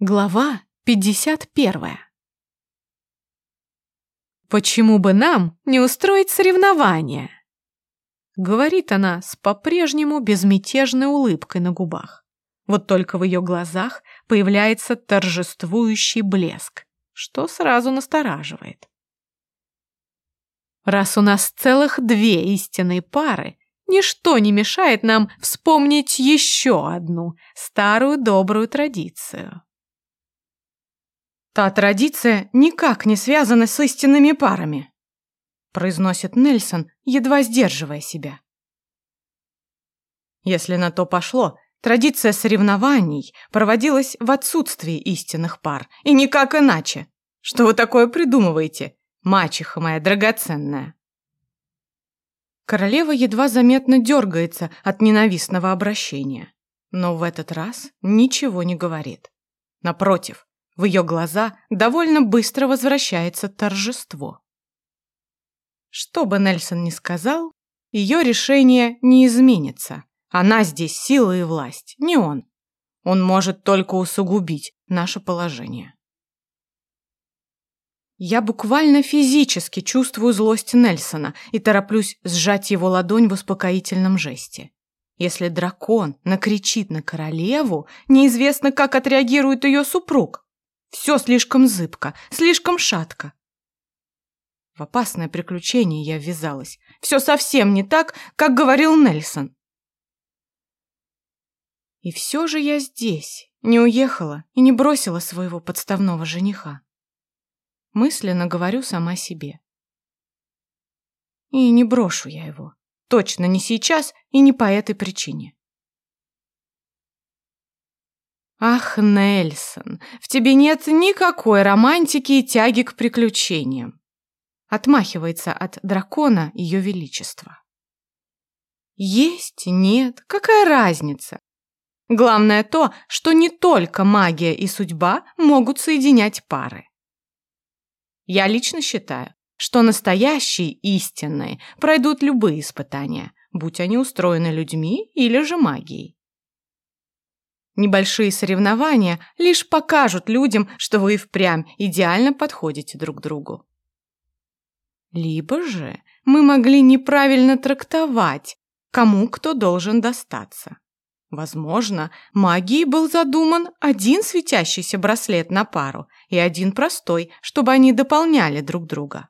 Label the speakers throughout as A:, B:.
A: Глава 51. «Почему бы нам не устроить соревнование?» Говорит она с по-прежнему безмятежной улыбкой на губах. Вот только в ее глазах появляется торжествующий блеск, что сразу настораживает. Раз у нас целых две истинные пары, ничто не мешает нам вспомнить еще одну старую добрую традицию.
B: Та традиция никак не связана с истинными парами, произносит Нельсон, едва сдерживая себя. Если на то пошло, традиция соревнований проводилась в отсутствии истинных пар, и никак иначе. Что вы такое придумываете, мачеха моя драгоценная? Королева едва заметно дергается от ненавистного обращения, но в этот раз ничего не говорит. Напротив, в ее глаза довольно быстро возвращается торжество. Что бы Нельсон ни сказал, ее решение не изменится. Она здесь сила и власть, не он. Он может только усугубить наше положение. Я буквально физически чувствую злость Нельсона и тороплюсь сжать его ладонь в успокоительном жесте. Если дракон накричит на королеву, неизвестно, как отреагирует ее супруг. Все слишком зыбко, слишком шатко. В опасное приключение я ввязалась. Все совсем не так, как говорил Нельсон. И все же я здесь, не уехала и не бросила своего подставного жениха. Мысленно говорю сама себе. И не брошу я его. Точно не сейчас и не по этой причине. Ах, Нельсон, в тебе нет никакой романтики и тяги к приключениям. Отмахивается от дракона ее величество. Есть, нет, какая разница? Главное то, что не только магия и судьба могут соединять пары. Я лично считаю, что настоящие истинные пройдут любые испытания, будь они устроены людьми или же магией. Небольшие соревнования лишь покажут людям, что вы впрямь идеально подходите друг другу. Либо же мы могли неправильно трактовать, кому кто должен достаться. Возможно, магией был задуман один светящийся браслет на пару и один простой, чтобы они дополняли друг друга.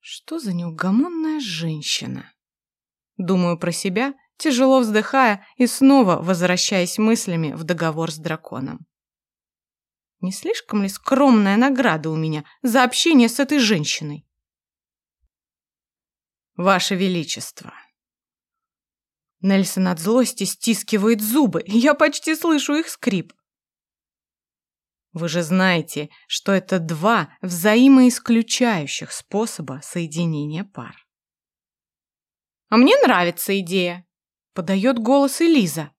B: Что за неугомонная женщина? Думаю про себя тяжело вздыхая и снова возвращаясь мыслями в договор с драконом. Не слишком ли скромная награда у меня за общение с этой женщиной? Ваше Величество. Нельсон от злости стискивает зубы, и я почти слышу их скрип. Вы же знаете, что это два взаимоисключающих способа соединения пар. А мне нравится идея, подает голос Элиза.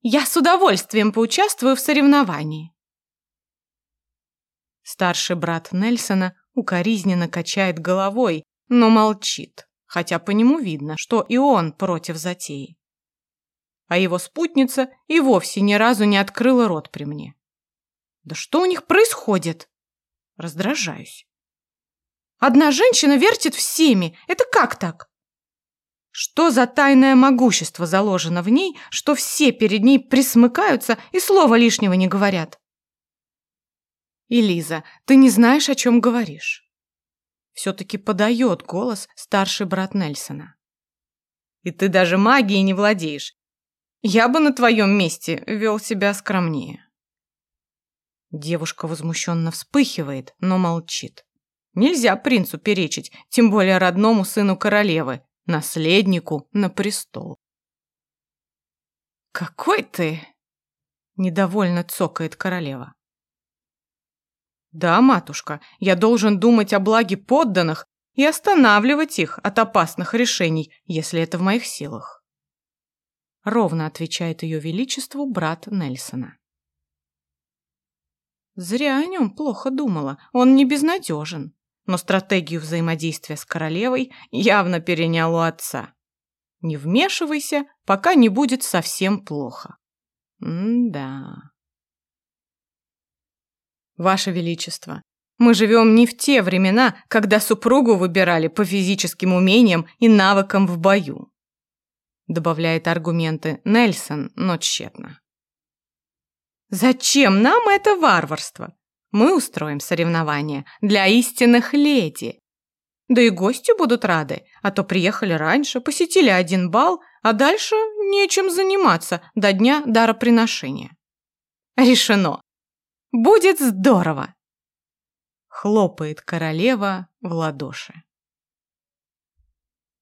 B: Я с удовольствием поучаствую в соревновании. Старший брат Нельсона укоризненно качает головой, но молчит, хотя по нему видно, что и он против затеи. А его спутница и вовсе ни разу не открыла рот при мне. Да что у них происходит? Раздражаюсь. Одна женщина вертит всеми. Это как так? Что за тайное могущество заложено в ней, что все перед ней присмыкаются и слова лишнего не говорят? Элиза, ты не знаешь, о чем говоришь. Все-таки подает голос старший брат Нельсона. И ты даже магией не владеешь. Я бы на твоем месте вел себя скромнее. Девушка возмущенно вспыхивает, но молчит. Нельзя принцу перечить, тем более родному сыну королевы, наследнику на престол. «Какой ты!» — недовольно цокает королева. «Да, матушка, я должен думать о благе подданных и останавливать их от опасных решений, если это в моих силах». Ровно отвечает ее величеству брат Нельсона. Зря о нем плохо думала, он не безнадежен но стратегию взаимодействия с королевой явно перенял у отца. Не вмешивайся, пока не будет совсем плохо. М-да. Ваше Величество, мы живем не в те времена, когда супругу выбирали по физическим умениям и навыкам в бою. Добавляет аргументы Нельсон, но тщетно. Зачем нам это варварство? Мы устроим соревнования для истинных леди. Да и гости будут рады, а то приехали раньше, посетили один бал, а дальше нечем заниматься до дня дароприношения. Решено. Будет здорово! Хлопает королева в ладоши.